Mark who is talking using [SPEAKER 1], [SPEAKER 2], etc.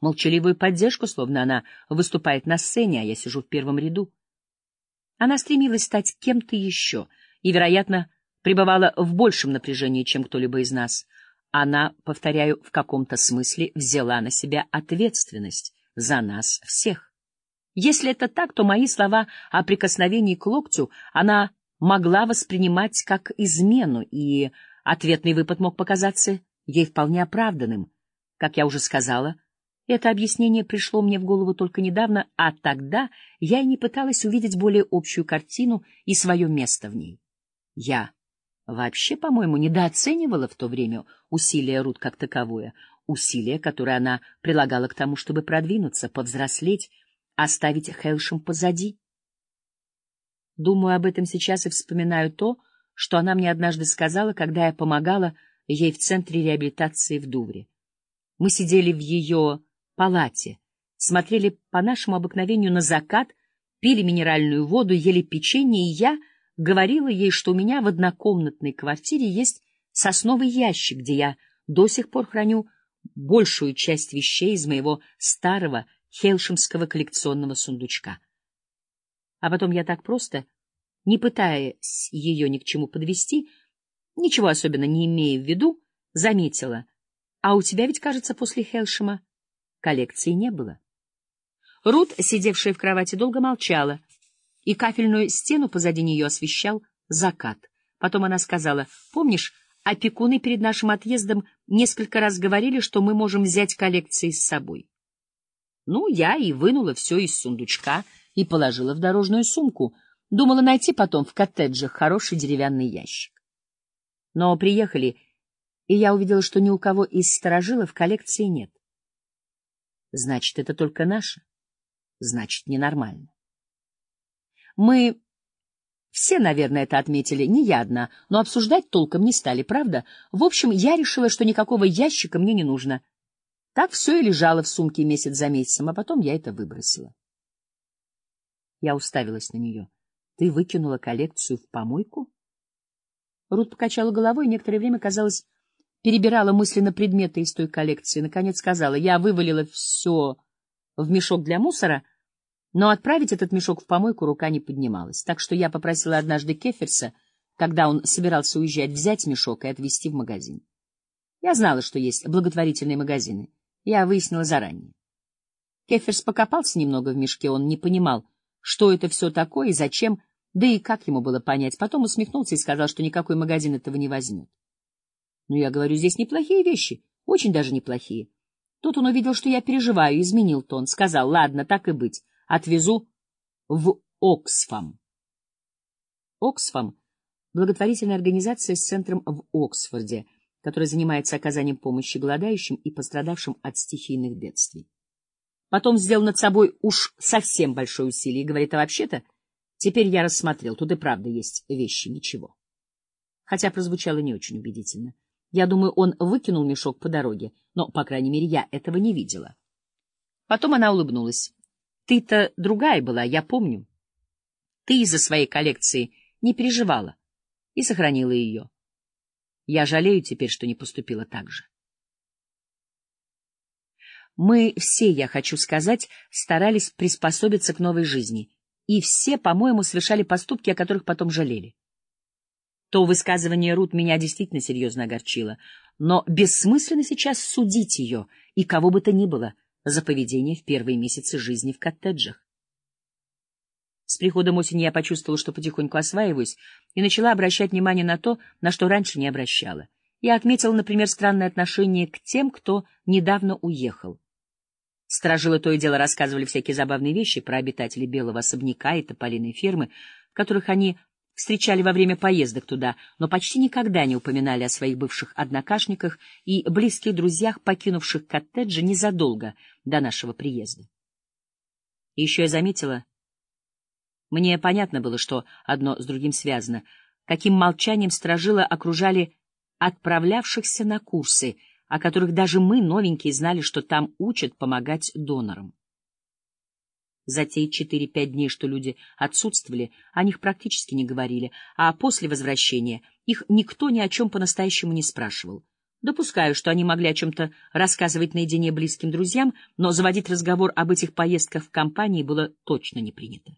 [SPEAKER 1] молчаливую поддержку, словно она выступает на сцене, а я сижу в первом ряду. Она стремилась стать кем-то еще и, вероятно, пребывала в большем напряжении, чем кто-либо из нас. Она, повторяю, в каком-то смысле взяла на себя ответственность за нас всех. Если это так, то мои слова о прикосновении к локтю она могла воспринимать как измену, и ответный выпад мог показаться ей вполне оправданным. Как я уже сказала, это объяснение пришло мне в голову только недавно, а тогда я и не пыталась увидеть более общую картину и свое место в ней. Я вообще, по-моему, недооценивала в то время усилия Рут как таковое, усилия, которые она прилагала к тому, чтобы продвинуться, повзрослеть, оставить Хелшем позади. Думаю об этом сейчас и вспоминаю то, что она мне однажды сказала, когда я помогала ей в центре реабилитации в Дувре. Мы сидели в ее палате, смотрели по нашему обыкновению на закат, пили минеральную воду, ели печенье, и я говорила ей, что у меня в однокомнатной квартире есть сосновый ящик, где я до сих пор храню большую часть вещей из моего старого хелшемского коллекционного сундучка. А потом я так просто, не пытаясь ее ни к чему подвести, ничего особенно не имея в виду, заметила. А у тебя ведь, кажется, после Хелшема коллекции не было. Рут, сидевшая в кровати, долго молчала, и кафельную стену позади нее освещал закат. Потом она сказала, «Помнишь, опекуны перед нашим отъездом несколько раз говорили, что мы можем взять коллекции с собой?» Ну, я и вынула все из сундучка — и положила в дорожную сумку. Думала найти потом в коттеджах хороший деревянный ящик. Но приехали, и я увидела, что ни у кого из сторожилов коллекции нет. Значит, это только наше. Значит, ненормально. Мы все, наверное, это отметили, не я одна, но обсуждать толком не стали, правда? В общем, я решила, что никакого ящика мне не нужно. Так все и лежало в сумке месяц за месяцем, а потом я это выбросила. Я уставилась на нее. Ты выкинула коллекцию в помойку? Рут покачала головой и некоторое время, казалось, перебирала мысленно предметы из той коллекции. Наконец сказала, я вывалила все в мешок для мусора, но отправить этот мешок в помойку рука не поднималась. Так что я попросила однажды Кеферса, когда он собирался уезжать, взять мешок и отвезти в магазин. Я знала, что есть благотворительные магазины. Я выяснила заранее. Кеферс покопался немного в мешке, он не понимал, что это все такое и зачем, да и как ему было понять. Потом усмехнулся и сказал, что никакой магазин этого не возьмет. Ну, я говорю, здесь неплохие вещи, очень даже неплохие. Тут он увидел, что я переживаю, изменил тон, сказал, ладно, так и быть, отвезу в Оксфам. Оксфам — благотворительная организация с центром в Оксфорде, которая занимается оказанием помощи голодающим и пострадавшим от стихийных бедствий. Потом сделал над собой уж совсем большое усилие и говорит, а вообще-то теперь я рассмотрел, тут и правда есть вещи, ничего. Хотя прозвучало не очень убедительно. Я думаю, он выкинул мешок по дороге, но, по крайней мере, я этого не видела. Потом она улыбнулась. Ты-то другая была, я помню. Ты из-за своей коллекции не переживала и сохранила ее. Я жалею теперь, что не поступила так же. Мы все, я хочу сказать, старались приспособиться к новой жизни, и все, по-моему, совершали поступки, о которых потом жалели. То высказывание Рут меня действительно серьезно огорчило, но бессмысленно сейчас судить ее и кого бы то ни было за поведение в первые месяцы жизни в коттеджах. С приходом осени я почувствовала, что потихоньку осваиваюсь, и начала обращать внимание на то, на что раньше не обращала. Я отметила, например, странное отношение к тем, кто недавно уехал. Сторожилы то и дело рассказывали всякие забавные вещи про обитателей белого особняка и тополиной фермы, которых они встречали во время поездок туда, но почти никогда не упоминали о своих бывших однокашниках и близких друзьях, покинувших коттеджи незадолго до нашего приезда. И еще я заметила, мне понятно было, что одно с другим связано, каким молчанием сторожилы окружали отправлявшихся на курсы — о которых даже мы, новенькие, знали, что там учат помогать донорам. За те четыре-пять дней, что люди отсутствовали, о них практически не говорили, а после возвращения их никто ни о чем по-настоящему не спрашивал. Допускаю, что они могли о чем-то рассказывать наедине близким друзьям, но заводить разговор об этих поездках в компании было точно не принято.